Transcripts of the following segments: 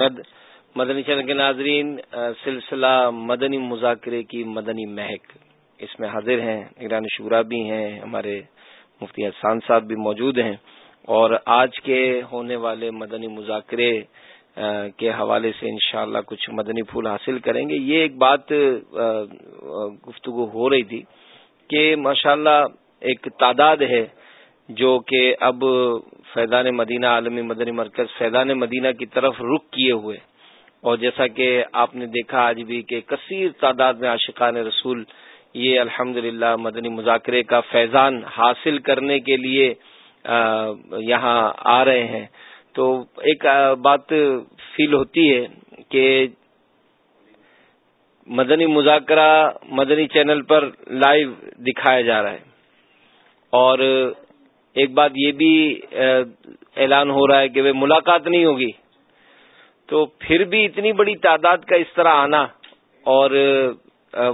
مدنی channel کے ناظرین سلسلہ مدنی مذاکرے کی مدنی مہک اس میں حاضر ہیں ایران شورا بھی ہیں، ہمارے مفتی احسان صاحب بھی موجود ہیں اور آج کے ہونے والے مدنی مذاکرے کے حوالے سے انشاءاللہ کچھ مدنی پھول حاصل کریں گے۔ یہ ایک بات گفتگو ہو رہی تھی کہ ماشاءاللہ ایک تعداد ہے جو کہ اب فیضان مدینہ، عالمی مدنی مرکز فیضان مدینہ کی طرف رخ کیے ہوئے۔ اور جیسا کہ آپ نے دیکھا آج بھی کہ کثیر تعداد میں عاشقان رسول یہ الحمد مدنی مذاکرے کا فیضان حاصل کرنے کے لیے یہاں آ رہے ہیں۔ تو ایک بات فیل ہوتی ہے کہ مدنی مذاکرہ مدنی چینل پر لائیو دکھایا جا رہا ہے۔ اور ایک بات یہ بھی اعلان ہو رہا ہے کہ وہ ملاقات نہیں ہوگی۔ تو پھر بھی اتنی بڑی تعداد کا اس طرح آنا اور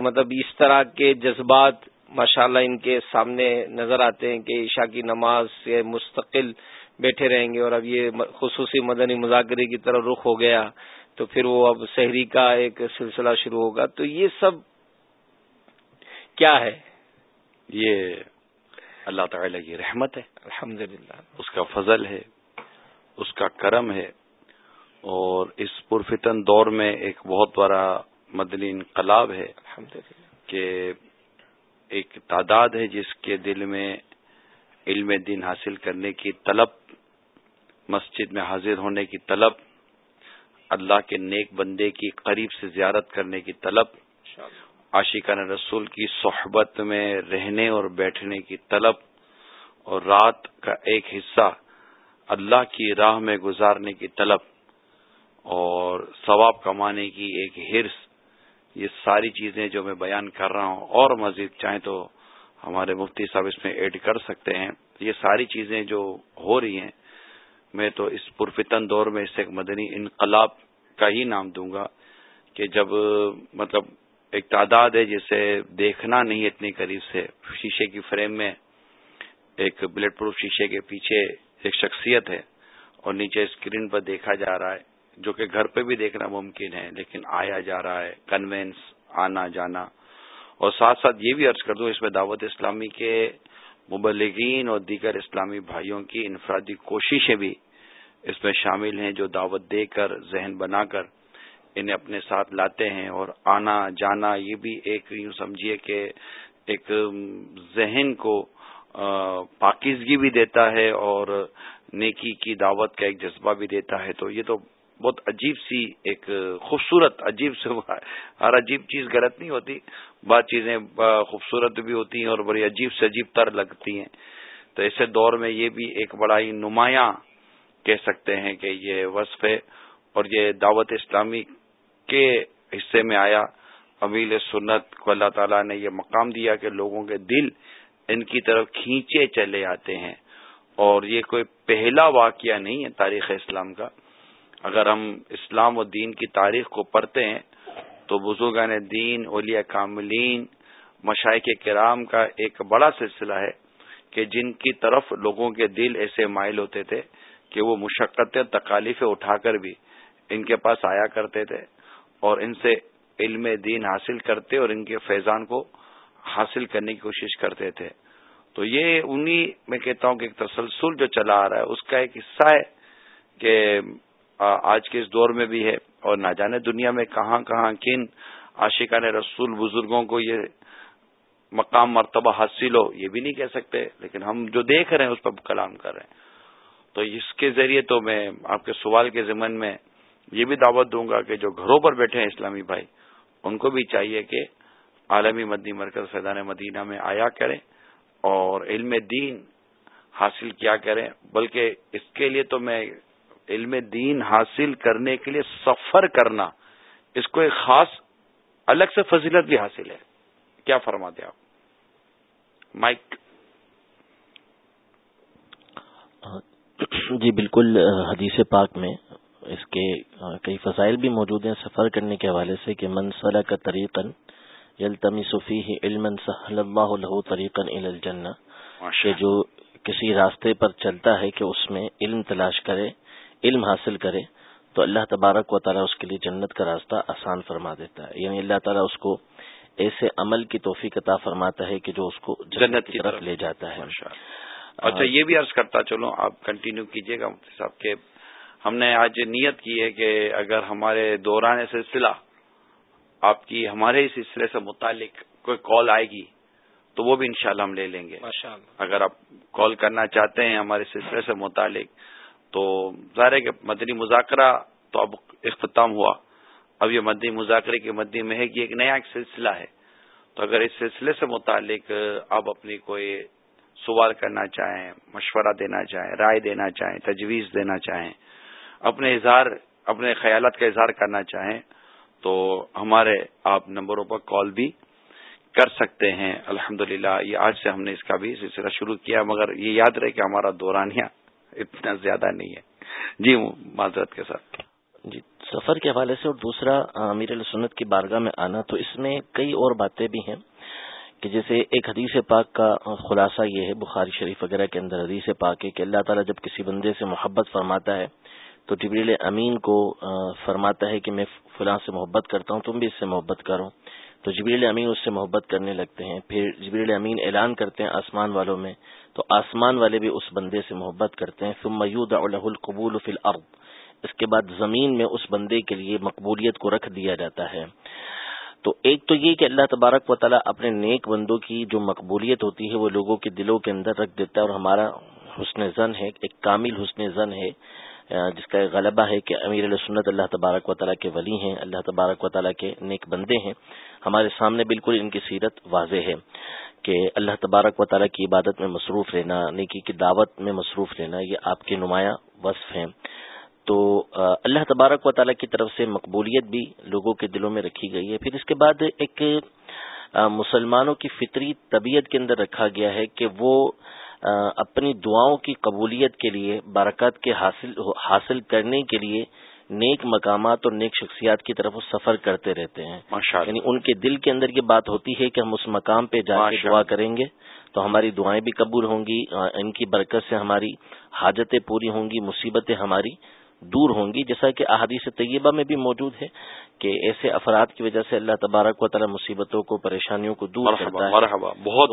مطلب اس طرح کے جذبات ماشاءاللہ ان کے سامنے نظر آتے ہیں کہ عشاء کی نماز سے مستقل بیٹھے رہیں گے اور اب یہ خصوصی مدنی مذاکرے کی طرف رخ ہو گیا تو پھر وہ اب شہری کا ایک سلسلہ شروع ہوگا۔ تو یہ سب کیا ہے؟ یہ اللہ تعالی کی رحمت ہے۔ الحمد اس کا فضل ہے اس کا کرم ہے۔ اور اس پرفتن دور میں ایک بہت بڑا مدنی انقلاب ہے کہ ایک تعداد ہے جس کے دل میں علم دین حاصل کرنے کی طلب مسجد میں حاضر ہونے کی طلب اللہ کے نیک بندے کی قریب سے زیارت کرنے کی طلب۔ عاشقان رسول کی صحبت میں رہنے اور بیٹھنے کی طلب اور رات کا ایک حصہ اللہ کی راہ میں گزارنے کی طلب اور ثواب کمانے کی ایک ہرس یہ ساری چیزیں جو میں بیان کر رہا ہوں۔ اور مزید چاہیں تو ہمارے مفتی صاحب اس میں ایڈ کر سکتے ہیں۔ یہ ساری چیزیں جو ہو رہی ہیں، میں تو اس پرفتن دور میں اس ایک مدنی انقلاب کا ہی نام دوں گا کہ جب مطلب ایک تعداد ہے جسے دیکھنا نہیں اتنی قریب سے۔ شیشے کی فریم میں ایک بلٹ پروف شیشے کے پیچھے ایک شخصیت ہے اور نیچے اسکرین پر دیکھا جا رہا ہے، جو کہ گھر پہ بھی دیکھنا ممکن ہے، لیکن آیا جا رہا ہے کنوینس آنا جانا۔ اور ساتھ ساتھ یہ بھی عرض کر دوں، اس میں دعوت اسلامی کے مبلغین اور دیگر اسلامی بھائیوں کی انفرادی کوششیں بھی اس میں شامل ہیں، جو دعوت دے کر، ذہن بنا کر انہیں اپنے ساتھ لاتے ہیں اور آنا جانا یہ بھی ایک یوں سمجھیے کہ ایک ذہن کو پاکیزگی بھی دیتا ہے اور نیکی کی دعوت کا ایک جذبہ بھی دیتا ہے۔ تو یہ تو بہت عجیب سی ایک خوبصورت، عجیب سے ہر عجیب چیز غلط نہیں ہوتی۔ بعض چیزیں خوبصورت بھی ہوتی ہیں اور بڑی عجیب سے عجیب تر لگتی ہیں۔ تو ایسے دور میں یہ بھی ایک بڑا ہی نمایاں کہہ سکتے ہیں کہ یہ وصف ہے اور یہ دعوت اسلامی کے حصے میں آیا۔ امیل سنت کو اللہ تعالیٰ نے یہ مقام دیا کہ لوگوں کے دل ان کی طرف کھینچے چلے آتے ہیں۔ اور یہ کوئی پہلا واقعہ نہیں ہے تاریخ اسلام کا۔ اگر ہم اسلام و دین کی تاریخ کو پڑھتے ہیں تو بزرگان دین، اولیاء کاملین، مشائق کرام کا ایک بڑا سلسلہ ہے کہ جن کی طرف لوگوں کے دل ایسے مائل ہوتے تھے کہ وہ مشقت تکالیفیں اٹھا کر بھی ان کے پاس آیا کرتے تھے۔ اور ان سے علم دین حاصل کرتے اور ان کے فیضان کو حاصل کرنے کی کوشش کرتے تھے۔ تو یہ انہی میں کہتا ہوں کہ ایک تسلسل جو چلا آ رہا ہے، اس کا ایک حصہ ہے کہ آج کے اس دور میں بھی ہے۔ اور نہ جانے دنیا میں کہاں کہاں کن عاشقان رسول بزرگوں کو یہ مقام مرتبہ حاصل ہو، یہ بھی نہیں کہہ سکتے۔ لیکن ہم جو دیکھ رہے ہیں، اس پر کلام کر رہے ہیں۔ تو اس کے ذریعے تو میں آپ کے سوال کے ضمن میں یہ بھی دعوت دوں گا کہ جو گھروں پر بیٹھے ہیں اسلامی بھائی، ان کو بھی چاہیے کہ عالمی مدنی مرکز فیضان مدینہ میں آیا کریں اور علم دین حاصل کیا کریں۔ بلکہ اس کے لیے تو میں علم دین حاصل کرنے کے لیے سفر کرنا، اس کو ایک خاص الگ سے فضیلت بھی حاصل ہے۔ کیا فرماتے آپ؟ مائک۔ جی بالکل، حدیث پاک میں اس کے کئی فضائل بھی موجود ہیں سفر کرنے کے حوالے سے کہ منصلہ کا طریقن یلتمی صفی علم اللہ الہ طریقن الجن کہ جو کسی راستے پر چلتا ہے کہ اس میں علم تلاش کرے علم حاصل کرے تو اللہ تبارک و تعالیٰ اس کے لیے جنت کا راستہ آسان فرما دیتا ہے۔ یعنی اللہ تعالیٰ اس کو ایسے عمل کی توفیق عطا فرماتا ہے کہ جو اس کو جنت کی طرف لے جاتا ہے۔ اچھا یہ بھی عرض کرتا چلو آپ کنٹینیو کیجیے گا مفتی صاحب کہ ہم نے آج نیت کی ہے کہ اگر ہمارے دوران سلسلہ آپ کی ہمارے اس سلسلے سے متعلق کوئی کال آئے گی تو وہ بھی انشاءاللہ ہم لے لیں گے۔ اگر آپ کال کرنا چاہتے ہیں ہمارے سلسلے سے متعلق تو ظاہر ہے کہ مدنی مذاکرہ تو اب اختتام ہوا۔ اب یہ مدنی مذاکرے کی مدنی مہک یہ ایک نیا ایک سلسلہ ہے۔ تو اگر اس سلسلے سے متعلق آپ اپنی کوئی سوال کرنا چاہیں مشورہ دینا چاہیں رائے دینا چاہیں تجویز دینا چاہیں اپنے اظہار، اپنے خیالات کا اظہار کرنا چاہیں تو ہمارے آپ نمبروں پر کال بھی کر سکتے ہیں۔ الحمد یہ آج سے ہم نے اس کا بھی سلسلہ شروع کیا، مگر یہ یاد رہے کہ ہمارا دورانیہ اتنا زیادہ نہیں ہے۔ جی معذرت کے ساتھ۔ جی سفر کے حوالے سے اور دوسرا، امیر السنت کی بارگاہ میں آنا، تو اس میں کئی اور باتیں بھی ہیں کہ جیسے ایک حدیث پاک کا خلاصہ یہ ہے، بخاری شریف وغیرہ کے اندر حدیث پاک ہے کہ اللہ تعالیٰ جب کسی بندے سے محبت فرماتا ہے تو جبریل امین کو فرماتا ہے کہ میں فلاں سے محبت کرتا ہوں، تم بھی اس سے محبت کرو۔ تو جبریل امین اس سے محبت کرنے لگتے ہیں۔ پھر جبریل امین اعلان کرتے ہیں آسمان والوں میں۔ تو آسمان والے بھی اس بندے سے محبت کرتے ہیں۔ ثم میود القبول فی الارض۔ اس کے بعد زمین میں اس بندے کے لیے مقبولیت کو رکھ دیا جاتا ہے۔ تو ایک تو یہ کہ اللہ تبارک و تعالیٰ اپنے نیک بندوں کی جو مقبولیت ہوتی ہے، وہ لوگوں کے دلوں کے اندر رکھ دیتا ہے اور ہمارا حسن زن ہے، ایک کامل حسن زن ہے۔ جس کا غلبہ ہے کہ امیر علیہ سنت اللہ تبارک و تعالیٰ کے ولی ہیں، اللہ تبارک و تعالیٰ کے نیک بندے ہیں، ہمارے سامنے بالکل ان کی سیرت واضح ہے کہ اللہ تبارک و تعالیٰ کی عبادت میں مصروف رہنا، نیکی کی دعوت میں مصروف رہنا، یہ آپ کے نمایاں وصف ہیں۔ تو اللہ تبارک و تعالیٰ کی طرف سے مقبولیت بھی لوگوں کے دلوں میں رکھی گئی ہے۔ پھر اس کے بعد ایک مسلمانوں کی فطری طبیعت کے اندر رکھا گیا ہے کہ وہ اپنی دعاؤں کی قبولیت کے لیے برکات کے حاصل حاصل کرنے کے لیے نیک مقامات اور نیک شخصیات کی طرف سفر کرتے رہتے ہیں۔ یعنی ان کے دل کے اندر یہ بات ہوتی ہے کہ ہم اس مقام پہ جا کے دعا کریں گے تو ہماری دعائیں بھی قبول ہوں گی ان کی برکت سے ہماری حاجتیں پوری ہوں گی مصیبتیں ہماری دور ہوں گی جیسا کہ احادیث طیبہ میں بھی موجود ہے کہ ایسے افراد کی وجہ سے اللہ تبارک و تعالی مصیبتوں کو پریشانیوں کو دور کرتا ہے۔ بہت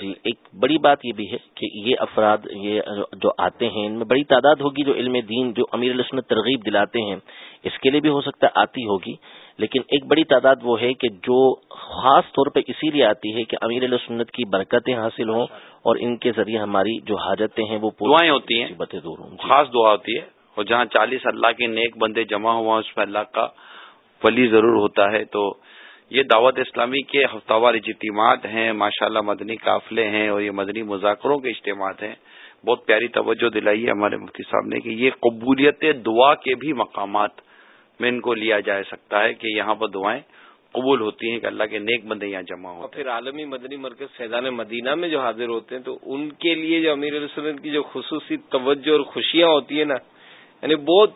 جی ایک بڑی بات یہ بھی ہے کہ یہ افراد یہ جو آتے ہیں ان میں بڑی تعداد ہوگی جو علم دین جو امیر السنت ترغیب دلاتے ہیں۔ اس کے لیے بھی ہو سکتا ہے آتی ہوگی لیکن ایک بڑی تعداد وہ ہے کہ جو خاص طور پہ اسی لیے آتی ہے کہ امیر السنت کی برکتیں حاصل ہوں اور ان کے ذریعے ہماری جو حاجتیں ہیں وہ دعائیں ہوتی ہیں۔ دور ہوں۔ جی۔ خاص دعا ہوتی ہے۔ اور جہاں چالیس اللہ کے نیک بندے جمع ہوا اس میں اللہ کا ولی ضرور ہوتا ہے۔ تو یہ دعوت اسلامی کے ہفتہ وار اجتماعات ہیں۔ ماشاء اللہ مدنی قافلے ہیں اور یہ مدنی مذاکروں کے اجتماعات ہیں۔ بہت پیاری توجہ دلائی ہے ہمارے مفتی صاحب نے کہ یہ قبولیت دعا کے بھی مقامات میں ان کو لیا جا سکتا ہے کہ یہاں پر دعائیں قبول ہوتی ہیں کہ اللہ کے نیک بندے یہاں جمع ہوتے پھر عالمی مدنی مرکز فیضان مدینہ میں جو حاضر ہوتے ہیں، تو ان کے لیے جو امیر علیہ کی جو خصوصی توجہ اور خوشیاں ہوتی ہیں نا یعنی بہت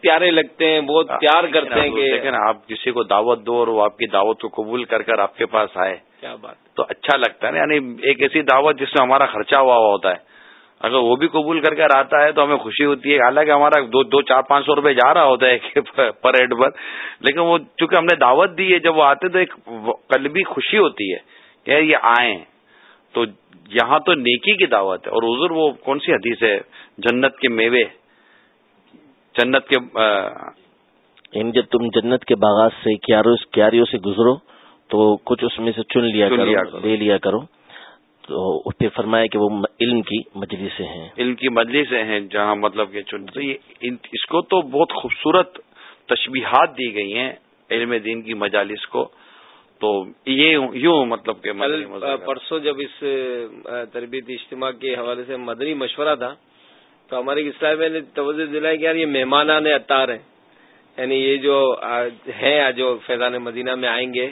پیارے لگتے ہیں بہت پیار کرتے ہیں کہ آپ کسی کو دعوت دو اور وہ آپ کی دعوت کو قبول کر کر آپ کے پاس آئے کیا بات۔ تو اچھا لگتا ہے نا یعنی ایک ایسی دعوت جس میں ہمارا خرچہ ہوا ہوا ہوتا ہے۔ اگر وہ بھی قبول کر کر آتا ہے تو ہمیں خوشی ہوتی ہے۔ حالانکہ ہمارا دو دو چار پانچ سو روپے جا رہا ہوتا ہے پر ہیڈ پر۔ لیکن وہ چونکہ ہم نے دعوت دی ہے جب وہ آتے تو ایک قلبی خوشی ہوتی ہے کہ یہ آئیں تو یہاں تو نیکی کی دعوت ہے۔ اور حضور وہ کون سی حدیث ہے؟ جنت کے میوے۔ جنت کے یعنی جب تم جنت کے باغات سے کیاریوں سے گزرو تو کچھ اس میں سے چن لیا کرو لے لیا کرو۔ تو پھر فرمایا کہ وہ علم کی مجلس ہیں۔ علم کی مجلس ہیں جہاں مطلب کہ چن تو یہ اس کو تو بہت خوبصورت تشبیہات دی گئی ہیں علم دین کی مجالس کو۔ تو یہ یوں مطلب کہ پرسوں جب اس تربیت اجتماع کے حوالے سے مدنی مشورہ تھا تو ہمارے اسلام میں نے توجہ دلائی کہ یار یہ مہمان اتار ہیں۔ یعنی یہ جو ہیں جو فیضان مدینہ میں آئیں گے،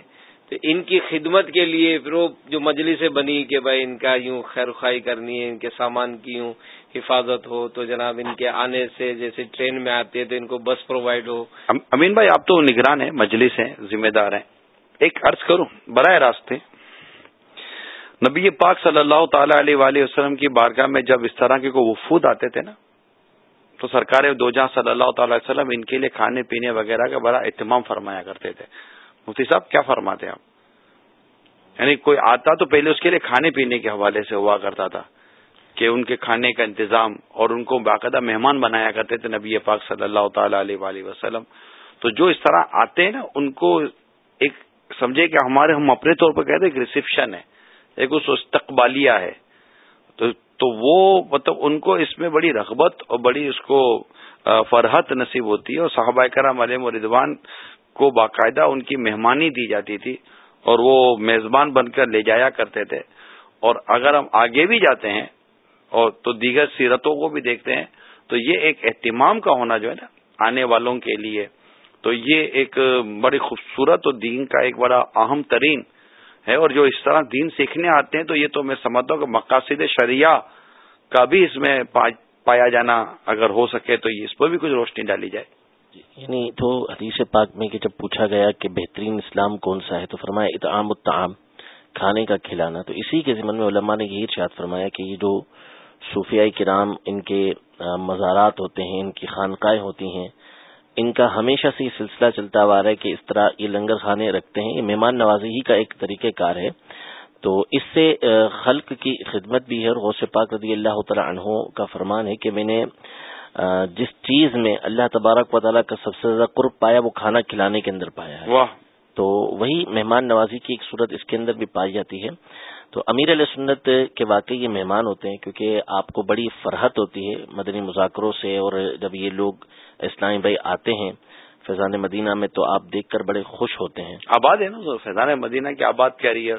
تو ان کی خدمت کے لیے پھر وہ جو مجلس سے بنی کہ بھائی ان کا یوں خیر خواہ کرنی ہے، ان کے سامان کی یوں حفاظت ہو، تو جناب ان کے آنے سے جیسے ٹرین میں آتے ہیں تو ان کو بس پرووائڈ ہو۔ امین بھائی، آپ تو نگران ہیں، مجلس ہیں، ذمہ دار ہیں۔ ایک عرض کروں، براہ راستے نبی پاک صلی اللہ تعالی علیہ وآلہ وسلم کی بارگاہ میں جب اس طرح کے کوئی وفود آتے تھے نا، تو سرکار دو جہاں صلی اللہ تعالی وسلم ان کے لیے کھانے پینے وغیرہ کا بڑا اہتمام فرمایا کرتے تھے۔ مفتی صاحب، کیا فرماتے آپ؟ یعنی کوئی آتا تو پہلے اس کے لیے کھانے پینے کے حوالے سے ہوا کرتا تھا کہ ان کے کھانے کا انتظام اور ان کو باقاعدہ مہمان بنایا کرتے تھے نبی پاک صلی اللہ تعالی علیہ وسلم۔ تو جو اس طرح آتے ہیں نا، ان کو ایک، سمجھے کہ ہمارے ہم اپنے طور پر کہتے ہیں ایک ریسپشن ہے۔ ایک اس استقبالیہ ہے۔ تو تو وہ مطلب ان کو اس میں بڑی رغبت اور بڑی اس کو فرحت نصیب ہوتی ہے اور صحابہ کرام علیہ مردوان کو باقاعدہ ان کی مہمانی دی جاتی تھی اور وہ میزبان بن کر لے جایا کرتے تھے۔ اور اگر ہم آگے بھی جاتے ہیں اور تو دیگر سیرتوں کو بھی دیکھتے ہیں، تو یہ ایک اہتمام کا ہونا جو ہے نا، آنے والوں کے لیے۔ تو یہ ایک بڑی خوبصورت اور دین کا ایک بڑا اہم ترین ہے اور جو اس طرح دین سیکھنے آتے ہیں تو یہ تو میں سمجھتا ہوں کہ مقاصد شریعہ کا بھی اس میں پایا جانا اگر ہو سکے تو اس پر بھی کچھ روشنی ڈالی جائے۔ جی، یعنی تو حدیث پاک میں کہ جب پوچھا گیا کہ بہترین اسلام کون سا ہے تو فرمایا اطعام الطعام، کھانے کا کھلانا۔ تو اسی کے ذمن میں علماء نے یہی ارشاد فرمایا کہ یہ جو صوفیائی کرام ان کے مزارات ہوتے ہیں، ان کی خانقاہیں ہوتی ہیں ان کا ہمیشہ سے یہ سلسلہ چلتا ہوا رہا ہے کہ اس طرح یہ لنگر خانے رکھتے ہیں یہ مہمان نوازی ہی کا ایک طریقہ کار ہے۔ تو اس سے خلق کی خدمت بھی ہے اور غوث پاک رضی اللہ تعالیٰ عنہ کا فرمان ہے کہ میں نے جس چیز میں اللہ تبارک و تعالیٰ کا سب سے زیادہ قرب پایا وہ کھانا کھلانے کے اندر پایا ہے۔ واہ۔ تو وہی مہمان نوازی کی ایک صورت اس کے اندر بھی پائی جاتی ہے۔ تو امیر علیہ سنت کے واقعی یہ مہمان ہوتے ہیں کیونکہ آپ کو بڑی فرحت ہوتی ہے مدنی مذاکروں سے اور جب یہ لوگ اسلامی بھائی آتے ہیں فیضان مدینہ میں تو آپ دیکھ کر بڑے خوش ہوتے ہیں۔ آباد ہے نا فیضان مدینہ کی آباد ہے؟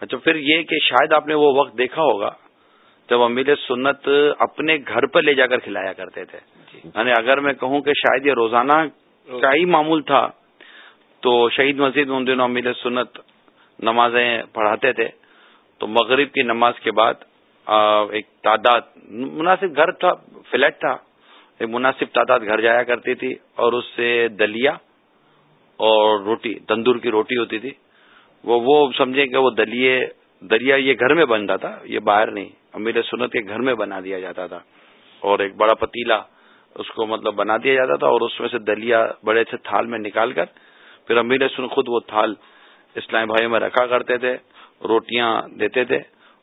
اچھا پھر یہ کہ شاید آپ نے وہ وقت دیکھا ہوگا جب امیر سنت اپنے گھر پر لے جا کر کھلایا کرتے تھے۔ جی۔ یعنی اگر میں کہوں کہ شاید یہ روزانہ کا ہی معمول تھا تو شہید مسجد میں ان دنوں امیر سنت نمازیں پڑھاتے تھے۔ تو مغرب کی نماز کے بعد ایک تعداد، مناسب گھر تھا، فلیٹ تھا، ایک مناسب تعداد گھر جایا کرتی تھی اور اس سے دلیا اور روٹی، تندور کی روٹی ہوتی تھی۔ وہ وہ سمجھیں کہ وہ دلیے، دریا یہ گھر میں بنتا تھا، یہ باہر نہیں، امیر سنت کے گھر میں بنا دیا جاتا تھا۔ اور ایک بڑا پتیلا اس کو مطلب بنا دیا جاتا تھا اور اس میں سے دلیا بڑے سے تھال میں نکال کر، پھر امیر سن خود وہ تھال اسلام بھائی میں رکھا کرتے تھے۔ روٹیاں دیتے تھے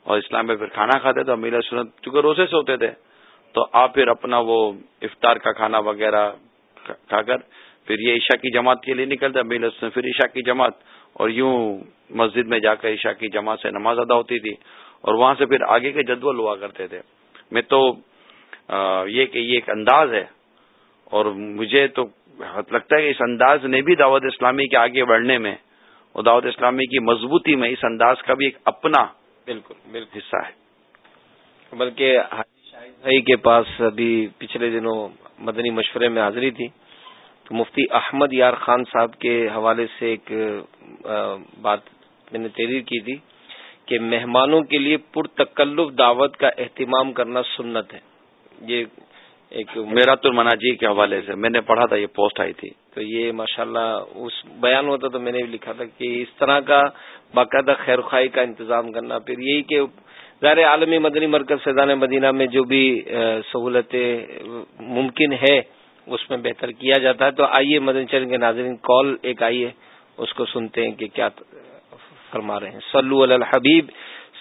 اور اسلام میں پھر کھانا کھاتے تھے امیر سنت، چونکہ روزے سے ہوتے تھے، تو آپ پھر اپنا وہ افطار کا کھانا وغیرہ کھا کر پھر یہ عشاء کی جماعت کے لیے نکلتا میل پھر عشاء کی جماعت اور یوں مسجد میں جا کر عشاء کی جماعت سے نماز ادا ہوتی تھی اور وہاں سے پھر آگے کے جدول ہوا کرتے تھے۔ میں تو یہ کہ یہ ایک انداز ہے اور مجھے تو لگتا ہے کہ اس انداز نے بھی دعوت اسلامی کے آگے بڑھنے میں اور دعوت اسلامی کی مضبوطی میں اس انداز کا بھی ایک اپنا بالکل بالکل۔ حصہ ہے۔ بلکہ بھائی کے پاس ابھی پچھلے دنوں مدنی مشورے میں حاضری تھی تو مفتی احمد یار خان صاحب کے حوالے سے ایک بات میں نے تحریر کی تھی کہ مہمانوں کے لیے پرتکلف دعوت کا اہتمام کرنا سنت ہے۔ یہ ایک میرا المناجی کے حوالے سے میں نے پڑھا تھا یہ پوسٹ آئی تھی۔ تو یہ ماشاءاللہ اس بیان ہوتا تو میں نے بھی لکھا تھا کہ اس طرح کا باقاعدہ خیر خواہ کا انتظام کرنا، پھر یہی کہ ظاہر عالمی مدنی مرکز فیضان مدینہ میں جو بھی سہولتیں ممکن ہے اس میں بہتر کیا جاتا ہے۔ تو آئیے مدنی چرن کے ناظرین، کال ایک آئیے، اس کو سنتے ہیں کہ کیا فرما رہے ہیں۔ صلو علی الحبیب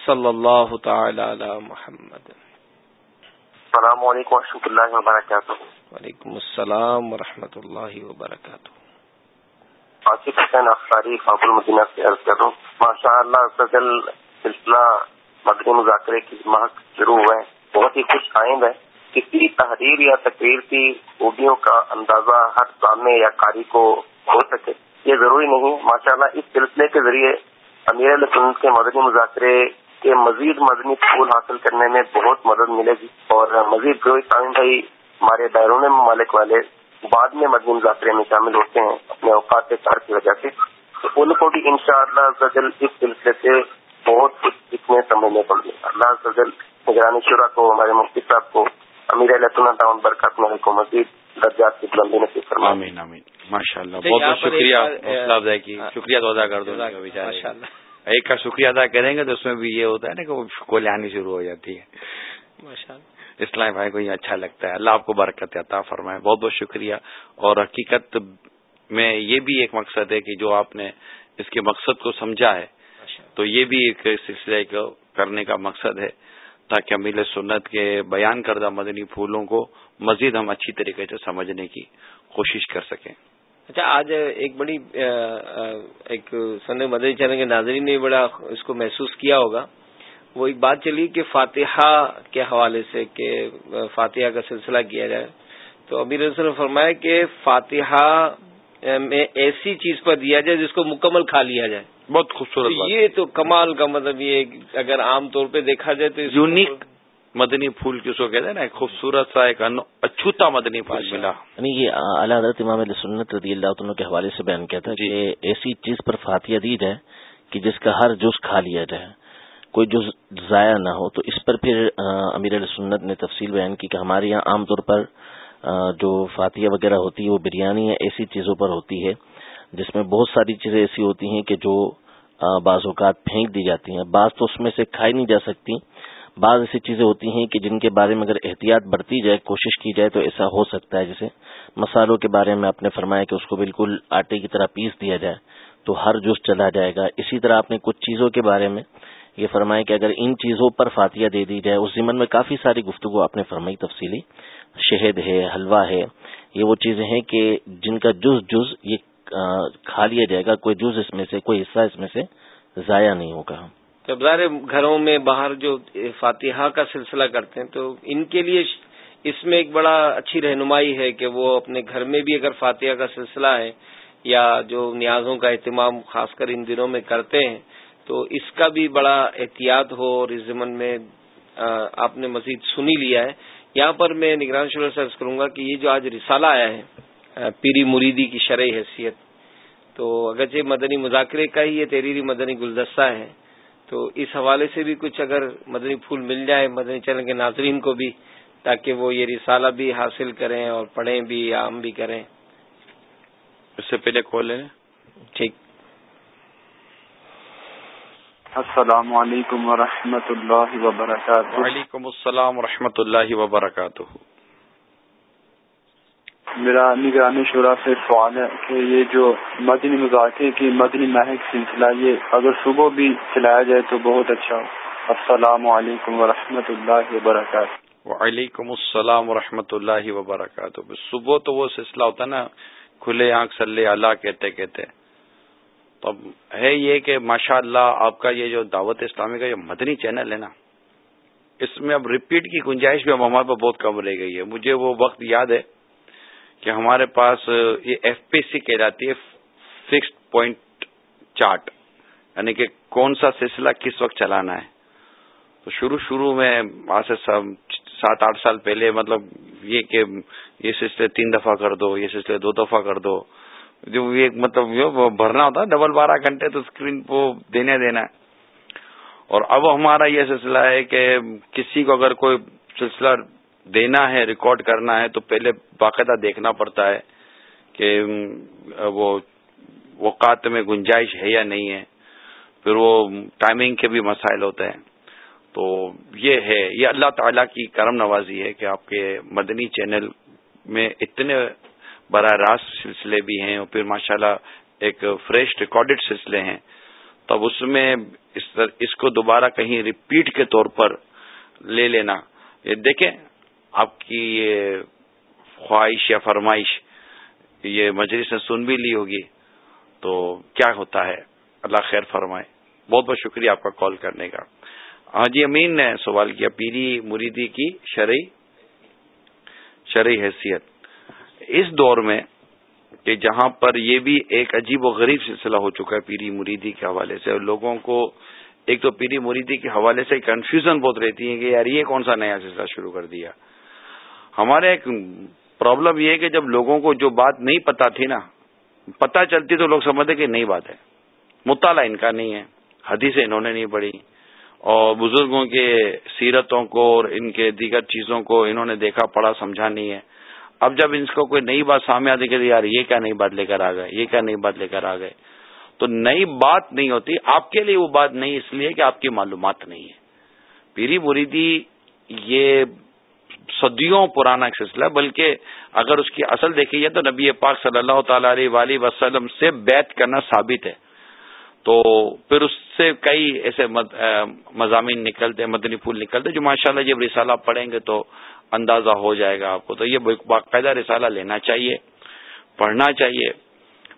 صلی اللہ تعالی علی محمد۔ السلام علیکم و رحمۃ اللہ وبرکاتہ۔ وعلیکم السلام و رحمۃ اللہ وبرکاتہ۔ آصف حسین افطاری فاق المدینہ سے عرض کر رہا ہوں۔ ماشاء اللہ سلسلہ مدنی مذاکرے کی مہک شروع ہوئے بہت ہی خوش آئند ہے کسی تحریر یا تقریر کی خوبیوں کا اندازہ ہر سامنے یا کاری کو ہو سکے۔ یہ ضروری نہیں۔ ماشاء اللہ اس سلسلے کے ذریعے امیر السنت کے مدنی مذاکرے کے مزید مدنی پھول حاصل کرنے میں بہت مدد ملے گی اور مزید جو اسلام بھائی ہمارے بیرون ممالک والے بعد میں مدنی مذاکرے میں شامل ہوتے ہیں اپنے اوقات کے کار کی وجہ سے تو ان کو بھی ان شاء اللہ اس سلسلے سے بہت کچھ سیکھنے سمجھنے پڑ گئی اللہ فضل نگرانی شورا کو ہمارے مفتی صاحب کو امیر علیہ ٹاؤن برکات میں کو مزید درجات کی بلندی نصیب فرما آمین آمین۔ ماشاء اللہ بہت بہت شکریہ کی۔ شکریہ تو ادا کر دو ایک کا شکریہ ادا کریں گے تو اس میں بھی یہ ہوتا ہے نا کہ وہ کول آنی شروع ہو جاتی ہے۔ اسلام بھائی کو یہ اچھا لگتا ہے۔ اللہ آپ کو برکت عطا فرمائے۔ بہت بہت شکریہ۔ اور حقیقت میں یہ بھی ایک مقصد ہے کہ جو آپ نے اس کے مقصد کو سمجھا ہے تو یہ بھی ایک سلسلے کو کرنے کا مقصد ہے۔ تاکہ امیل سنت کے بیان کردہ مدنی پھولوں کو مزید ہم اچھی طریقے سے سمجھنے کی کوشش کر سکیں۔ اچھا آج ایک بڑی ایک سنڈے مدنی چینل کے ناظرین نے بڑا اس کو محسوس کیا ہوگا۔ وہ ایک بات چلی کہ فاتحہ کے حوالے سے کہ فاتحہ کا سلسلہ کیا جائے۔ تو ابھی نے فرمایا کہ فاتحہ میں ایسی چیز پر دیا جائے جس کو مکمل کھا لیا جائے۔ بہت خوبصورت یہ تو کمال کا مطلب یہ اگر عام طور پہ دیکھا جائے تو یونیک مدنی پھول کس کو کہتے ہیں نا ایک خوبصورت سا ایک اچھوتا مدنی پھول ملا۔ یعنی یہ اعلیٰ حضرت امام علیہ سنت رضی اللہ عنہ کے حوالے سے بیان کیا تھا جی۔ کہ ایسی چیز پر فاتحہ دی جائے کہ جس کا ہر جز کھا لیا جائے۔ کوئی جز ضائع نہ ہو۔ تو اس پر پھر امیر علیہ سنت نے تفصیل بیان کی کہ ہمارے یہاں عام طور پر جو فاتحہ وغیرہ ہوتی ہے وہ بریانی یا ایسی چیزوں پر ہوتی ہے جس میں بہت ساری چیزیں ایسی ہوتی ہیں کہ جو بعض اوقات پھینک دی جاتی ہیں۔ بعض تو اس میں سے کھائی نہیں جا سکتی۔ بعض ایسی چیزیں ہوتی ہیں کہ جن کے بارے میں اگر احتیاط برتی جائے، کوشش کی جائے، تو ایسا ہو سکتا ہے۔ جیسے مسالوں کے بارے میں آپ نے فرمایا کہ اس کو بالکل آٹے کی طرح پیس دیا جائے تو ہر جز چلا جائے گا۔ اسی طرح آپ نے کچھ چیزوں کے بارے میں یہ فرمایا کہ اگر ان چیزوں پر فاتحہ دے دی جائے، اس ضمن میں کافی ساری گفتگو آپ نے فرمائی تفصیلی۔ شہد ہے، حلوہ ہے، یہ وہ چیزیں ہیں کہ جن کا جز جز یہ کھا لیا جائے گا، کوئی جز اس میں سے، کوئی حصہ اس میں سے ضائع نہیں ہوگا۔ جب ظاہر گھروں میں باہر جو فاتحہ کا سلسلہ کرتے ہیں، تو ان کے لیے اس میں ایک بڑا اچھی رہنمائی ہے کہ وہ اپنے گھر میں بھی اگر فاتحہ کا سلسلہ ہے یا جو نیازوں کا اہتمام خاص کر ان دنوں میں کرتے ہیں، تو اس کا بھی بڑا احتیاط ہو اور اس زمن میں آپ نے مزید سنی لیا ہے۔ یہاں پر میں نگران شعر سے عرض کروں گا کہ یہ جو آج رسالہ آیا ہے پیری مریدی کی شرعی حیثیت، تو اگرچہ مدنی مذاکرے کا ہی یہ تحریری مدنی گلدستہ ہے تو اس حوالے سے بھی کچھ اگر مدنی پھول مل جائے مدنی چینل کے ناظرین کو بھی تاکہ وہ یہ رسالہ بھی حاصل کریں اور پڑھیں بھی عام بھی کریں۔ اس سے پہلے کھولیں ٹھیک۔ السلام علیکم ورحمۃ اللہ وبرکاتہ۔ وعلیکم السلام و اللہ وبرکاتہ۔ میرا نگرانی شورا سے سوال ہے کہ یہ جو مدنی مذاکرے کی مدنی مہک سلسلہ، یہ اگر صبح بھی چلایا جائے تو بہت اچھا۔ ہو السلام علیکم ورحمۃ اللہ وبرکاتہ۔ وعلیکم السلام و اللہ وبرکاتہ۔ صبح تو وہ سلسلہ ہوتا نا، کھلے آنکھ سلے اللہ کہتے کہتے۔ تو اب ہے یہ کہ ماشاء اللہ آپ کا یہ جو دعوت اسلامی کا یہ مدنی چینل ہے نا، اس میں اب ریپیٹ کی گنجائش بھی اب ہمارے پاس بہت کم رہ گئی ہے۔ مجھے وہ وقت یاد ہے۔ کہ ہمارے پاس یہ ایف پی سی کہلاتی ہے فکسڈ پوائنٹ چارٹ یعنی کہ کون سا سلسلہ کس وقت چلانا ہے۔ تو شروع شروع میں آج سے سات آٹھ سال پہلے مطلب یہ کہ یہ سلسلے تین دفعہ کر دو، یہ سلسلے دو دفعہ کر دو۔ جو یہ مطلب بھرنا ہوتا ہے، ڈبل بارہ گھنٹے تو اسکرین کو دینے دینا ہے۔ اور اب ہمارا یہ سلسلہ ہے کہ کسی کو اگر کوئی سلسلہ دینا ہے ریکارڈ کرنا ہے تو پہلے باقاعدہ دیکھنا پڑتا ہے کہ وہ اوقات میں گنجائش ہے یا نہیں ہے۔ پھر وہ ٹائمنگ کے بھی مسائل ہوتے ہیں۔ تو یہ ہے یہ اللہ تعالی کی کرم نوازی ہے کہ آپ کے مدنی چینل میں اتنے براہ راست سلسلے بھی ہیں اور پھر ماشاءاللہ ایک فریش ریکارڈڈ سلسلے ہیں۔ تب اس میں اس, اس کو دوبارہ کہیں ریپیٹ کے طور پر لے لینا۔ یہ دیکھیں آپ کی یہ خواہش یا فرمائش یہ مجلس نے سن بھی لی ہوگی، تو کیا ہوتا ہے؟ اللہ خیر فرمائے۔ بہت بہت شکریہ آپ کا کال کرنے کا۔ ہاں جی امین نے سوال کیا، پیری مریدی کی شرعی شرعی حیثیت۔ اس دور میں کہ جہاں پر یہ بھی ایک عجیب و غریب سلسلہ ہو چکا ہے پیری مریدی کے حوالے سے، اور لوگوں کو ایک تو پیری مریدی کے حوالے سے کنفیوژن بہت رہتی ہے کہ یار یہ کون سا نیا سلسلہ شروع کر دیا۔ ہمارے ایک پرابلم یہ ہے کہ جب لوگوں کو جو بات نہیں پتا تھی نا، پتا چلتی تو لوگ سمجھتے کہ نئی بات ہے۔ مطالعہ ان کا نہیں ہے۔ حدیثیں انہوں نے نہیں پڑھی۔ اور بزرگوں کے سیرتوں کو اور ان کے دیگر چیزوں کو انہوں نے دیکھا، پڑھا، سمجھا نہیں ہے۔ اب جب ان کو کوئی نئی بات سامنے آتی کہ یار یہ کیا نئی بات لے کر آ گئے، یہ کیا نئی بات لے کر آ گئے، تو نئی بات نہیں ہوتی۔ آپ کے لیے وہ بات نہیں، اس لیے کہ آپ کی معلومات نہیں ہے۔ پیری مریدی یہ صدیوں پرانا ایک سلسلہ ہے، بلکہ اگر اس کی اصل دیکھی جائے تو نبی پاک صلی اللہ تعالی علیہ وسلم سے بیت کرنا ثابت ہے۔ تو پھر اس سے کئی ایسے مضامین نکلتے، مدنی پھول نکلتے جو ماشاءاللہ جب رسالہ پڑھیں گے تو اندازہ ہو جائے گا آپ کو۔ تو یہ باقاعدہ رسالہ لینا چاہیے، پڑھنا چاہیے۔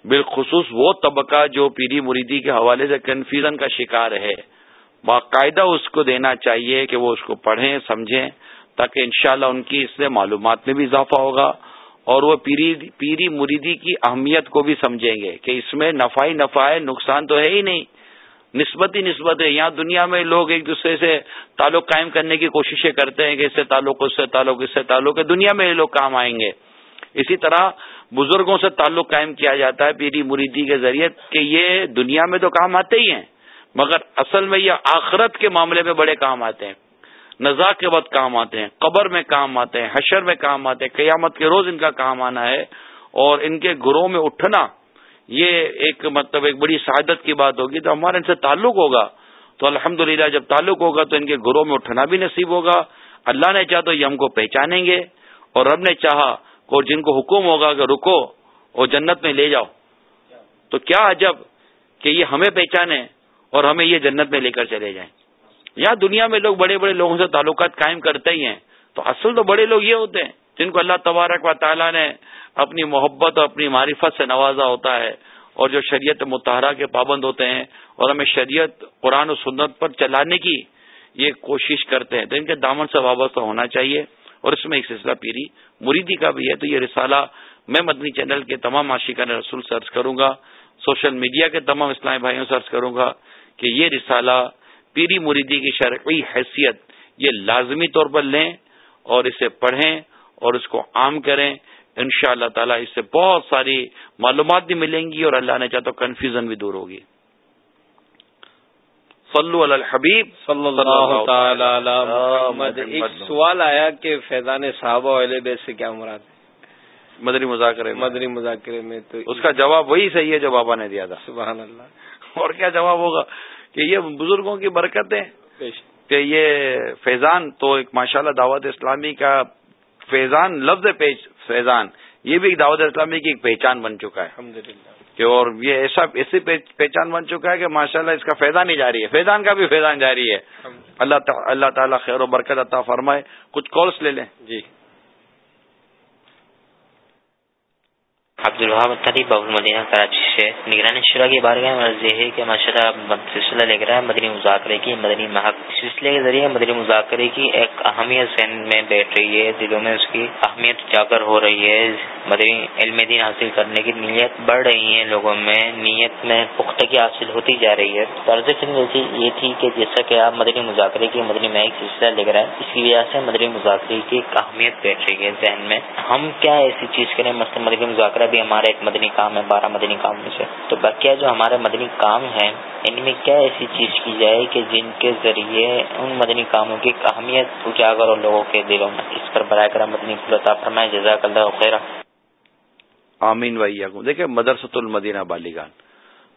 بالخصوص وہ طبقہ جو پیری مریدی کے حوالے سے کنفیوژن کا شکار ہے۔ باقاعدہ اس کو دینا چاہیے کہ وہ اس کو پڑھیں، سمجھیں۔ تاکہ انشاءاللہ ان کی اس سے معلومات میں بھی اضافہ ہوگا اور وہ پیری پیری مریدی کی اہمیت کو بھی سمجھیں گے کہ اس میں نفع ہی نفع ہے، نقصان تو ہے ہی نہیں۔ نسبت ہی نسبت ہے۔ یہاں دنیا میں لوگ ایک دوسرے سے تعلق قائم کرنے کی کوششیں کرتے ہیں کہ اس سے تعلق، اس سے تعلق، اس سے تعلق ہے دنیا میں یہ لوگ کام آئیں گے۔ اسی طرح بزرگوں سے تعلق قائم کیا جاتا ہے پیری مریدی کے ذریعے کہ یہ دنیا میں تو کام آتے ہی ہیں، مگر اصل میں یہ آخرت کے معاملے میں بڑے کام آتے ہیں۔ نزا کے وقت کام آتے ہیں، قبر میں کام آتے ہیں، حشر میں کام آتے ہیں، قیامت کے روز ان کا کام آنا ہے۔ اور ان کے گھروں میں اٹھنا، یہ ایک مطلب ایک بڑی سعادت کی بات ہوگی۔ تو ہمارا ان سے تعلق ہوگا۔ تو الحمد جب تعلق ہوگا تو ان کے گھروں میں اٹھنا بھی نصیب ہوگا۔ اللہ نے چاہ تو یہ ہم کو پہچانیں گے۔ اور رب نے چاہا اور جن کو حکم ہوگا کہ رکو اور جنت میں لے جاؤ۔ تو کیا عجب کہ یہ ہمیں پہچانے اور ہمیں یہ جنت میں لے کر چلے جائیں۔ یہاں دنیا میں لوگ بڑے بڑے لوگوں سے تعلقات قائم کرتے ہی ہیں، تو اصل تو بڑے لوگ یہ ہوتے ہیں جن کو اللہ تبارک و تعالیٰ نے اپنی محبت اور اپنی معرفت سے نوازا ہوتا ہے اور جو شریعت متحرہ کے پابند ہوتے ہیں اور ہمیں شریعت، قرآن و سنت پر چلانے کی یہ کوشش کرتے ہیں، تو ان کے دامن سے وابستہ ہونا چاہیے اور اس میں ایک سلسلہ پیری مریدی کا بھی ہے، تو یہ رسالہ میں مدنی چینل کے تمام عاشقان رسول سرچ کروں گا، سوشل میڈیا کے تمام اسلامی بھائیوں سرچ کروں گا کہ یہ رسالہ پیری مریدی کی شرعی حیثیت یہ لازمی طور پر لیں اور اسے پڑھیں اور اس کو عام کریں ان شاء اللہ تعالیٰ اس سے بہت ساری معلومات بھی ملیں گی اور اللہ نے چاہ تو کنفیوژن بھی دور ہوگی۔ صلو علی الحبیب۔ صلی اللہ تعالی ایک سوال آیا کہ فیضان صحابہ بیت سے کیا مراد ہے؟ مدنی مذاکرے مدنی مذاکرے میں تو اس کا جواب وہی صحیح ہے جو بابا نے دیا تھا۔ سبحان اللہ۔ اور کیا جواب ہوگا؟ کہ یہ بزرگوں کی برکتیں کہ یہ فیضان تو ایک ماشاءاللہ دعوت اسلامی کا فیضان لفظ فیضان یہ بھی ایک دعوت اسلامی کی ایک پہچان بن چکا ہے۔ کہ اور یہ ایسا ایسی پہچان بن چکا ہے کہ ماشاءاللہ اس کا فیضان ہی جاری ہے۔ فیضان کا بھی فیضان جاری ہے۔ اللہ اللہ تعالیٰ خیر و برکت عطا فرمائے۔ کچھ کالس لے لیں۔ جی۔ عبدالوہاب طریب بابو المدینہ کراچی سے نگرانی شرح کے بارے میں مرض یہ ہے کہ ماشاء اللہ سلسلہ لے رہا ہے مدنی مذاکرے کی، مدنی محق سلسلے کے ذریعے مدنی مذاکرے کی ایک اہمیت ذہن میں بیٹھ رہی ہے، دلوں میں اس کی اہمیت اجاگر ہو رہی ہے۔ مدنی علم دین حاصل کرنے کی نیت بڑھ رہی ہے لوگوں میں، نیت میں پختگی حاصل ہوتی جا رہی ہے۔ طرز ویسے یہ تھی کہ جیسا کہ آپ مدنی مذاکرے کی، مدنی محق سلسلہ لے رہا ہے اس کی وجہ سے مدنی مذاکرے کی ایک اہمیت بیٹھ رہی ہے ذہن میں۔ ہم کیا ایسی چیز کریں مثلاً مدنی مذاکرہ بھی ہمارا ایک مدنی کام ہے، بارہ مدنی کام میں سے۔ تو بقیہ جو ہمارے مدنی کام ہیں، ان میں کیا ایسی چیز کی جائے کہ جن کے ذریعے ان مدنی کاموں کی اہمیت اجاگر اور لوگوں کے دلوں میں؟ اس پر برائے کرم مدنی فلطا فرمائے جزاک اللہ خیر آمین بھائی دیکھیں، مدرسۃ المدینہ بالیگان۔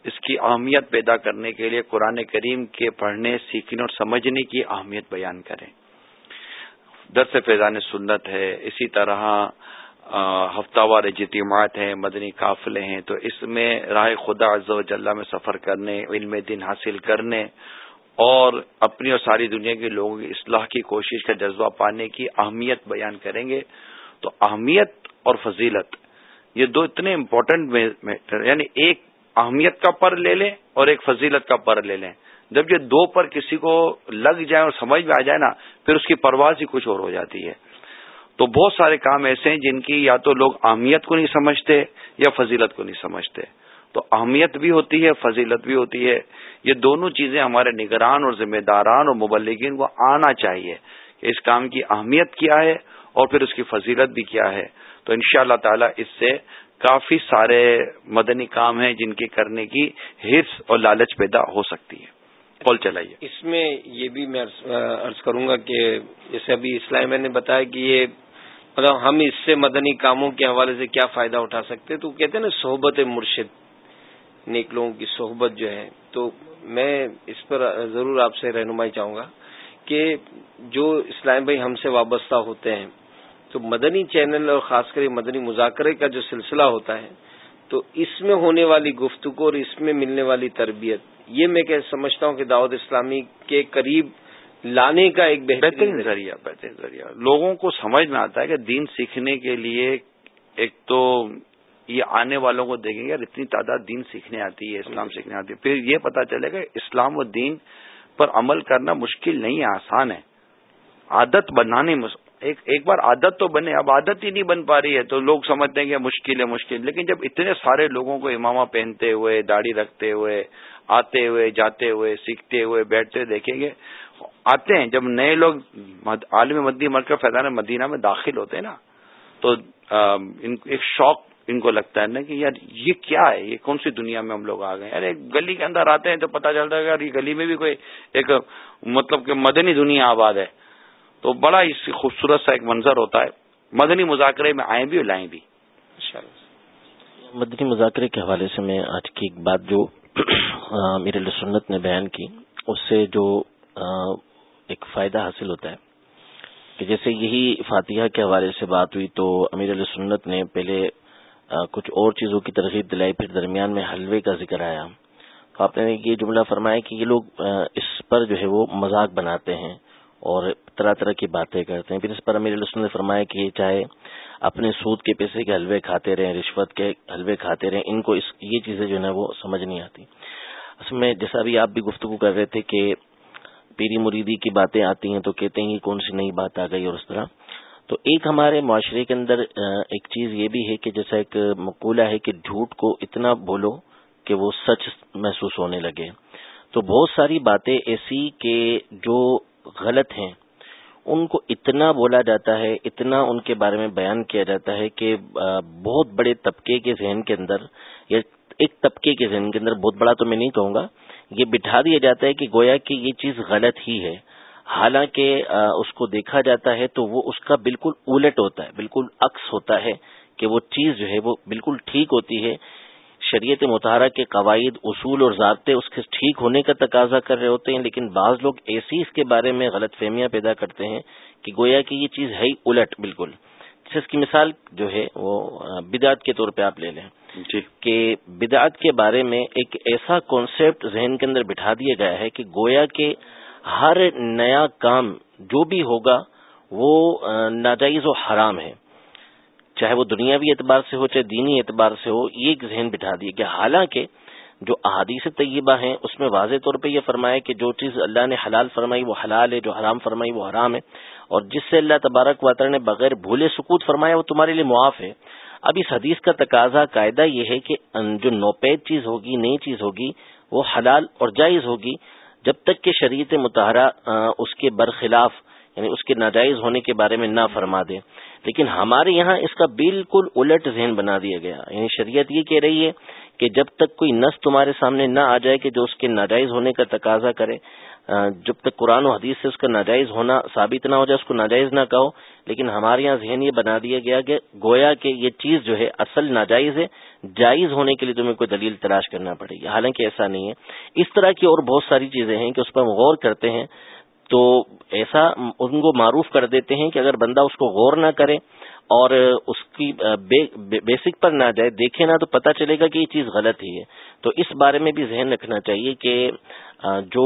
اس کی اہمیت پیدا کرنے کے لیے قرآن کریم کے پڑھنے، سیکھنے اور سمجھنے کی اہمیت بیان کریں۔ درس فیضان سنت ہے۔ اسی طرح ہفتہ وار اجتماعات ہیں، مدنی قافلے ہیں، تو اس میں راہ خدا عز و جلہ میں سفر کرنے، علم دن حاصل کرنے اور اپنی اور ساری دنیا کے لوگوں کی اصلاح کی کوشش کا جذبہ پانے کی اہمیت بیان کریں گے۔ تو اہمیت اور فضیلت، یہ دو اتنے امپورٹنٹ یعنی ایک اہمیت کا پر لے لیں اور ایک فضیلت کا پر لے لیں۔ جب یہ دو پر کسی کو لگ جائے اور سمجھ میں آ جائے نا، پھر اس کی پرواز ہی کچھ اور ہو جاتی ہے۔ تو بہت سارے کام ایسے ہیں جن کی یا تو لوگ اہمیت کو نہیں سمجھتے یا فضیلت کو نہیں سمجھتے۔ تو اہمیت بھی ہوتی ہے، فضیلت بھی ہوتی ہے۔ یہ دونوں چیزیں ہمارے نگران اور ذمہ داران اور مبلگین کو آنا چاہیے کہ اس کام کی اہمیت کیا ہے اور پھر اس کی فضیلت بھی کیا ہے۔ تو ان شاء اللہ تعالی اس سے کافی سارے مدنی کام ہیں جن کے کرنے کی حص اور لالچ پیدا ہو سکتی ہے۔ کال چلائیے۔ اس میں یہ بھی میں عرض کروں گا کہ جیسے ابھی اسلام میں نے بتایا کہ یہ مطلب ہم اس سے مدنی کاموں کے حوالے سے کیا فائدہ اٹھا سکتے تو کہتے ہیں نا صحبت مرشد نیک لوگوں کی صحبت جو ہے۔ تو میں اس پر ضرور آپ سے رہنمائی چاہوں گا کہ جو اسلام بھائی ہم سے وابستہ ہوتے ہیں، تو مدنی چینل اور خاص کر مدنی مذاکرے کا جو سلسلہ ہوتا ہے، تو اس میں ہونے والی گفتگو اور اس میں ملنے والی تربیت، یہ میں کہ سمجھتا ہوں کہ دعوت اسلامی کے قریب لانے کا ایک بہترین ذریعہ۔ بہترین ذریعہ۔ لوگوں کو سمجھ میں آتا ہے کہ دین سیکھنے کے لیے ایک تو یہ آنے والوں کو دیکھیں گے یار اتنی تعداد دین سیکھنے آتی ہے اسلام سیکھنے آتی ہے۔ پھر یہ پتا چلے گا اسلام و دین پر عمل کرنا مشکل نہیں ہے آسان ہے۔ عادت بنانے ایک ایک بار عادت تو بنے اب عادت ہی نہیں بن پا رہی ہے تو لوگ سمجھتے ہیں کہ مشکل ہے مشکل۔ لیکن جب اتنے سارے لوگوں کو امامہ پہنتے ہوئے داڑھی رکھتے ہوئے آتے ہوئے جاتے ہوئے سیکھتے ہوئے بیٹھتے دیکھیں گے آتے ہیں، جب نئے لوگ عالم مدی مرکز فیضان مدینہ میں داخل ہوتے ہیں نا، تو ایک شوق ان کو لگتا ہے نا کہ یار یہ کیا ہے؟ یہ کون سی دنیا میں ہم لوگ آ گئے یار گلی کے اندر آتے ہیں تو پتہ چلتا ہے یار یہ گلی میں بھی کوئی ایک مطلب کہ مدنی دنیا آباد ہے۔ تو بڑا اس خوبصورت سا ایک منظر ہوتا ہے۔ مدنی مذاکرے میں آئیں بھی اور لائیں بھی۔ مدنی مذاکرے کے حوالے سے میں آج کی ایک بات جو میرے سنت نے بیان کی، اس سے جو ایک فائدہ حاصل ہوتا ہے کہ جیسے یہی فاتحہ کے حوالے سے بات ہوئی تو امیر علیہ سنت نے پہلے کچھ اور چیزوں کی ترغیب دلائی، پھر درمیان میں حلوے کا ذکر آیا۔ تو آپ نے یہ جملہ فرمایا کہ یہ لوگ اس پر جو ہے وہ مذاق بناتے ہیں اور طرح طرح کی باتیں کرتے ہیں۔ پھر اس پر امیر علیہ نے فرمایا کہ یہ چاہے اپنے سود کے پیسے کے حلوے کھاتے رہیں، رشوت کے حلوے کھاتے رہیں، ان کو اس، یہ چیزیں جو ہے وہ سمجھ نہیں آتی۔ اصل میں جیسا بھی آپ بھی گفتگو کر رہے تھے کہ پیری مریدی کی باتیں آتی ہیں تو کہتے ہیں کون سی نئی بات آ گئی اور اس طرح۔ تو ایک ہمارے معاشرے کے اندر ایک چیز یہ بھی ہے کہ جیسا ایک مقولہ ہے کہ جھوٹ کو اتنا بولو کہ وہ سچ محسوس ہونے لگے۔ تو بہت ساری باتیں ایسی کہ جو غلط ہیں، ان کو اتنا بولا جاتا ہے، اتنا ان کے بارے میں بیان کیا جاتا ہے کہ بہت بڑے طبقے کے ذہن کے اندر، یا ایک طبقے کے ذہن کے اندر، بہت بڑا تو میں نہیں کہوں گا یہ بٹھا دیا جاتا ہے کہ گویا کہ یہ چیز غلط ہی ہے۔ حالانکہ اس کو دیکھا جاتا ہے تو وہ اس کا بالکل الٹ ہوتا ہے، بالکل عکس ہوتا ہے کہ وہ چیز جو ہے وہ بالکل ٹھیک ہوتی ہے۔ شریعت مطالعہ کے قواعد، اصول اور ضابطے اس کے ٹھیک ہونے کا تقاضا کر رہے ہوتے ہیں، لیکن بعض لوگ ایسی اس کے بارے میں غلط فہمیاں پیدا کرتے ہیں کہ گویا کہ یہ چیز ہے ہی الٹ بالکل۔ اس کی مثال جو ہے وہ بدعت کے طور پہ آپ لے لیں۔ جی۔ کہ بدعت کے بارے میں ایک ایسا کانسیپٹ ذہن کے اندر بٹھا دیا گیا ہے کہ گویا کہ ہر نیا کام جو بھی ہوگا وہ ناجائز و حرام ہے۔ چاہے وہ دنیاوی اعتبار سے ہو، چاہے دینی اعتبار سے ہو، یہ ایک ذہن بٹھا دیا کہ حالانکہ جو احادیث طیبہ ہیں، اس میں واضح طور پہ یہ فرمایا کہ جو چیز اللہ نے حلال فرمائی وہ حلال ہے، جو حرام فرمائی وہ حرام ہے۔ اور جس سے اللہ تبارک وطر نے بغیر بھولے سکوت فرمایا وہ تمہارے لیے معاف ہے۔ اب اس حدیث کا تقاضا قاعدہ یہ ہے کہ جو نوپید چیز ہوگی، نئی چیز ہوگی، وہ حلال اور جائز ہوگی۔ جب تک کہ شریعت متحرہ اس کے برخلاف یعنی اس کے ناجائز ہونے کے بارے میں نہ فرما دے۔ لیکن ہمارے یہاں اس کا بالکل الٹ ذہن بنا دیا گیا۔ یعنی شریعت یہ کہہ رہی ہے کہ جب تک کوئی نس تمہارے سامنے نہ آ جائے کہ جو اس کے ناجائز ہونے کا تقاضا کرے جب تک قرآن و حدیث سے اس کا ناجائز ہونا ثابت نہ ہو جائے، اس کو ناجائز نہ کہو، لیکن ہمارے یہاں ذہن یہ بنا دیا گیا کہ گویا کہ یہ چیز جو ہے اصل ناجائز ہے، جائز ہونے کے لیے تمہیں کوئی دلیل تلاش کرنا پڑے گی۔ حالانکہ ایسا نہیں ہے۔ اس طرح کی اور بہت ساری چیزیں ہیں کہ اس پر ہم غور کرتے ہیں، تو ایسا ان کو معروف کر دیتے ہیں کہ اگر بندہ اس کو غور نہ کرے اور اس کی بیسک پر نہ جائے دیکھے نا تو پتہ چلے گا کہ یہ چیز غلط ہی ہے۔ تو اس بارے میں بھی ذہن رکھنا چاہیے کہ جو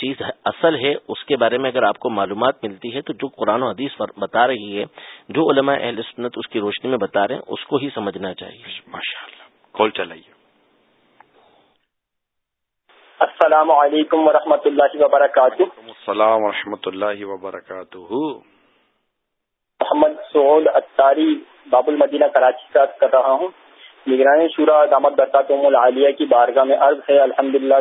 چیز اصل ہے اس کے بارے میں اگر آپ کو معلومات ملتی ہے تو جو قرآن و حدیث بتا رہی ہے جو علماء اہل سنت اس کی روشنی میں بتا رہے ہیں اس کو ہی سمجھنا چاہیے۔ ماشاء اللہ کال چلائیے۔ السلام علیکم ورحمۃ اللہ وبرکاتہ۔ السلام و اللہ وبرکاتہ۔ محمد سعود اتاری باب المدینہ کراچی سے کر رہا ہوں۔ نگرانی شورا دامت برکاتم العالیہ کی بارگاہ میں عرض ہے الحمد للہ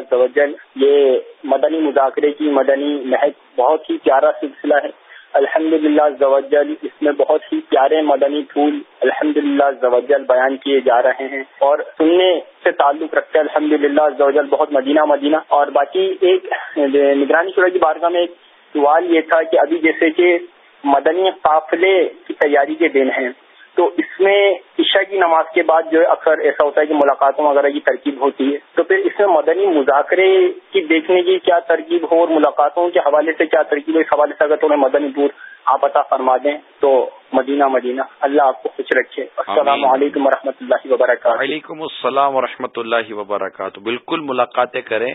یہ مدنی مذاکرے کی مدنی مہک بہت ہی پیارا سلسلہ ہے۔ الحمد للہ زوجل اس میں بہت ہی پیارے مدنی پھول الحمد للہ زوجل بیان کیے جا رہے ہیں۔ اور سننے سے تعلق رکھتے الحمد للہ زوجل بہت مدینہ مدینہ۔ اور باقی ایک نگرانی شورا کی بارگاہ میں ایک سوال یہ تھا کہ ابھی جیسے کہ مدنی قافلے کی تیاری کے دن ہیں۔ تو اس میں عشاء کی نماز کے بعد جو ہے اکثر ایسا ہوتا ہے کہ ملاقاتوں وغیرہ کی ترکیب ہوتی ہے۔ تو پھر اس میں مدنی مذاکرے کی دیکھنے کی کیا ترکیب ہو اور ملاقاتوں کے حوالے سے کیا ترکیب ہو اس حوالے سے اگر تو مدنی دور آپ عطا فرما دیں تو مدینہ مدینہ۔ اللہ آپ کو خوش رکھے۔ السلام علیکم و اللہ وبرکاتہ۔ وعلیکم السلام و اللہ وبرکاتہ۔ بالکل ملاقاتیں کریں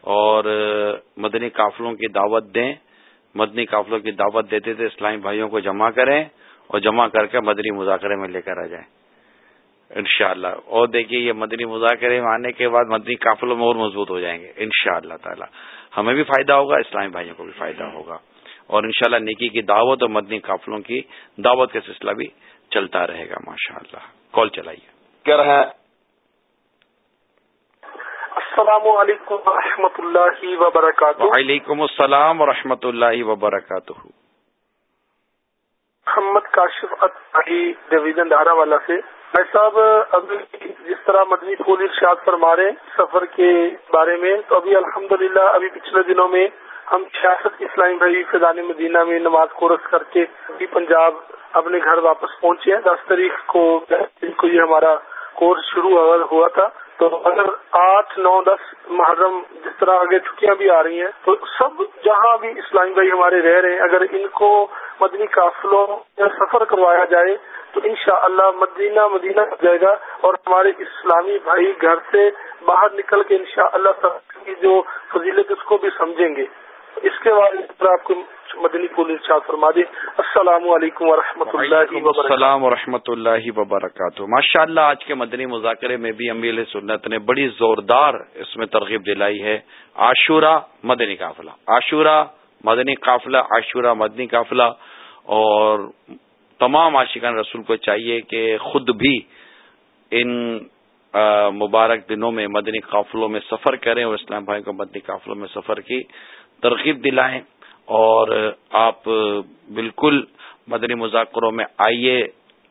اور مدنی قافلوں کی دعوت دیں۔ مدنی قافلوں کی دعوت دیتے تھے، اسلامی بھائیوں کو جمع کریں اور جمع کر کے مدنی مذاکرے میں لے کر آ جائیں۔ انشاءاللہ۔ اور دیکھیے، یہ مدنی مذاکرے میں آنے کے بعد مدنی قافلوں میں اور مضبوط ہو جائیں گے۔ ان شاء اللہ تعالی۔ ہمیں بھی فائدہ ہوگا، اسلامی بھائیوں کو بھی فائدہ ہوگا۔ اور انشاءاللہ نیکی کی دعوت اور مدنی قافلوں کی دعوت کا سلسلہ بھی چلتا رہے گا ماشاء اللہ کال چلائیے۔ کر السلام علیکم و اللہ وبرکاتہ۔ وعلیکم السلام و اللہ وبرکاتہ۔ محمد کاشف ڈویژن دہرا والا سے۔ بھائی صاحب ابھی جس طرح مدنی پھول ارشاد فرما رہے سفر کے بارے میں تو ابھی الحمدللہ ابھی پچھلے دنوں میں ہم سیاست اسلامی بھائی فیضان مدینہ میں نماز کورس کر کے ابھی پنجاب اپنے گھر واپس پہنچے ہیں۔ دس تاریخ کو یہ ہمارا کورس شروع ہوا تھا۔ تو اگر آٹھ، نو، دس محرم جس طرح آگے چھٹیاں بھی آ رہی ہیں، تو سب جہاں بھی اسلامی بھائی ہمارے رہ رہے ہیں، اگر ان کو مدنی قافلوں یا سفر کروایا جائے، تو انشاءاللہ مدینہ مدینہ ہو جائے گا اور ہمارے اسلامی بھائی گھر سے باہر نکل کے انشاءاللہ شاء اللہ کی جو فضیلت اس کو بھی سمجھیں گے۔ اس کے بعد آپ کو مدنی پولیس فرما دی السلام علیکم و رحمۃ اللہ السلام و رحمۃ اللہ وبرکاتہ۔ ماشاء اللہ آج کے مدنی مذاکرے میں بھی امیل سنت نے بڑی زوردار اس میں ترغیب دلائی ہے۔ عاشورہ مدنی قافلہ۔ عاشورہ مدنی قافلہ عاشورہ مدنی قافلہ۔ اور تمام عاشقان رسول کو چاہیے کہ خود بھی ان مبارک دنوں میں مدنی قافلوں میں سفر کریں اور اسلام بھائی کو مدنی قافلوں میں سفر کی۔ ترغیب دلائیں اور آپ بالکل مدنی مذاکروں میں آئیے،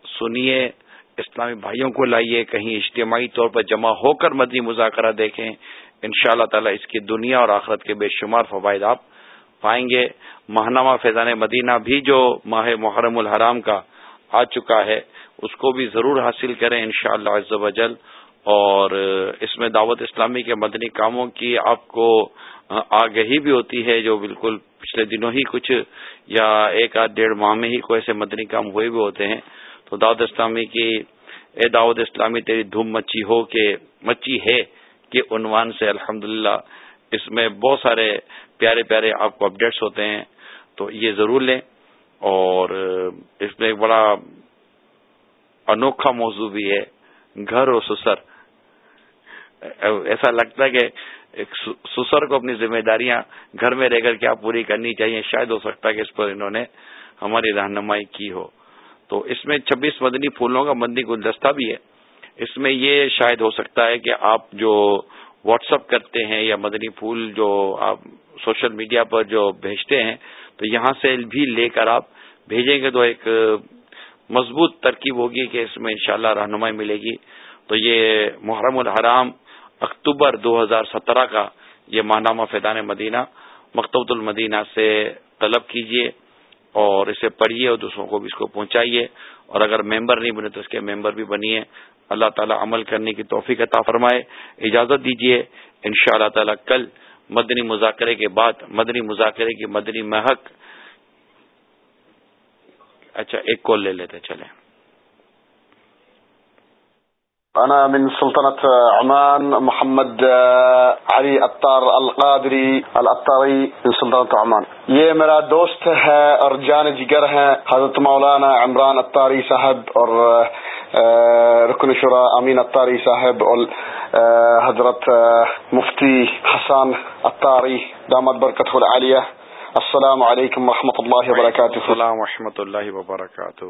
سنیے، اسلامی بھائیوں کو لائیے، کہیں اجتماعی طور پر جمع ہو کر مدنی مذاکرہ دیکھیں ان شاء اللہ تعالی اس کی دنیا اور آخرت کے بے شمار فوائد آپ پائیں گے۔ ماہنامہ فیضان مدینہ بھی جو ماہ محرم الحرام کا آ چکا ہے، اس کو بھی ضرور حاصل کریں ان شاء اللہ اور اس میں دعوت اسلامی کے مدنی کاموں کی آپ کو آگہی بھی ہوتی ہے، جو بالکل پچھلے دنوں ہی کچھ یا ایک آدھ ڈیڑھ ماہ میں ہی کوئی ایسے مدنی کام ہوئے بھی ہوتے ہیں۔ تو دعوت اسلامی کی، اے دعوت اسلامی، تیری دھوم مچی ہو کہ مچی ہے کہ عنوان سے الحمد اس میں بہت سارے پیارے پیارے آپ کو اپڈیٹس ہوتے ہیں۔ تو یہ ضرور لیں۔ اور اس میں ایک بڑا انوکھا موضوع بھی ہے، گھر اور سسر۔ ایسا لگتا ہے کہ ایک سسر کو اپنی ذمہ داریاں گھر میں رہ کر کیا پوری کرنی چاہیے؟ شاید ہو سکتا ہے کہ اس پر انہوں نے ہماری رہنمائی کی ہو۔ تو اس میں چھبیس مدنی پھولوں کا مدنی گلدستہ بھی ہے۔ اس میں یہ شاید ہو سکتا ہے کہ آپ جو واٹس اپ کرتے ہیں یا مدنی پھول جو آپ سوشل میڈیا پر جو بھیجتے ہیں، تو یہاں سے بھی لے کر آپ بھیجیں گے تو ایک مضبوط ترکیب ہوگی کہ اس میں انشاءاللہ رہنمائی ملے گی۔ تو یہ محرم الحرام اکتوبر دو ہزار سترہ کا یہ ماہنامہ فیدان مدینہ مکتبۃ المدینہ سے طلب کیجیے اور اسے پڑھیے اور دوسروں کو بھی اس کو پہنچائیے۔ اور اگر ممبر نہیں بنے تو اس کے ممبر بھی بنیے۔ اللہ تعالیٰ عمل کرنے کی توفیق عطا فرمائے۔ اجازت دیجیے ان شاء اللہ تعالیٰ کل مدنی مذاکرے کے بعد، مدنی مذاکرے کی مدنی مہک۔ اچھا ایک کال لے لیتے چلیں۔ أنا من سلطنة عمان، محمد علي الطار القادری الطاری من سلطنة عمان. یہ میرا دوست ہے اور جان جگر ہے حضرت مولانا عمران الطاری صاحب اور رکن شرا امین الطاری صاحب اور حضرت مفتی حسان الطاری دامت برکت العالیہ. السلام علیکم ورحمۃ اللہ وبرکاتہ. السلام و رحمۃ اللہ وبرکاتہ.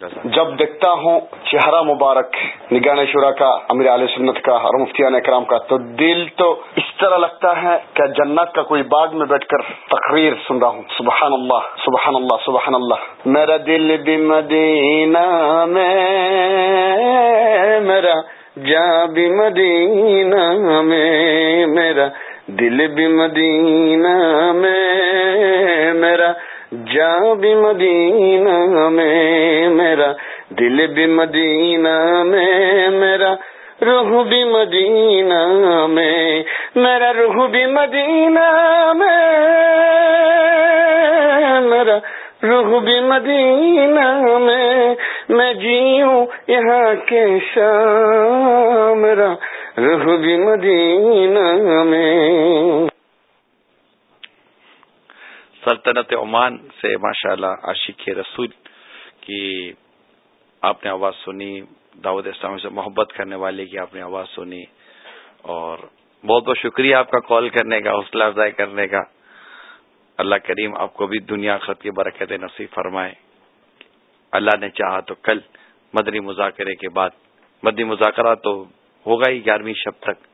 جب دیکھتا ہوں چہرہ مبارک نگان شورا کا امیر علیہ سنت کا اور مفتیان اکرام کا، تو دل تو اس طرح لگتا ہے کہ جنت کا کوئی باغ میں بیٹھ کر تقریر سن رہا ہوں۔ سبحان اللہ سبحان اللہ سبحان اللہ۔ میرا دل بھی مدینہ میں، میرا جا بھی مدینہ میں، میرا دل بھی مدینہ جا بھی مدینہ میں، میرا دل بھی مدینہ میں، میرا روح بھی مدینہ میں، میرا روح بھی مدینہ میں، میرا رخ بھی مدینہ میں میں جیوں یہاں کے شام رخ بھی مدینہ میں۔ سلطنت عمان سے ماشاء اللہ عاشق رسول کی آپ نے آواز سنی دعوت اسلامی سے محبت کرنے والے کی آپ نے آواز سنی اور بہت بہت شکریہ آپ کا کال کرنے کا، حوصلہ افزائی کرنے کا۔ اللہ کریم آپ کو بھی دنیا خط کی برکت نصیب فرمائے۔ اللہ نے چاہا تو کل مدنی مذاکرے کے بعد، مدنی مذاکرہ تو ہوگا ہی گیارہویں شب تک۔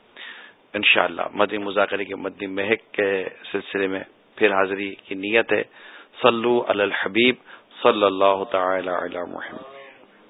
انشاءاللہ اللہ مدنی مذاکرے کے مدنی مہک کے سلسلے میں پھر حاضری کی نیت ہے صلو علی الحبیب صلی اللہ تعالی علی محمد۔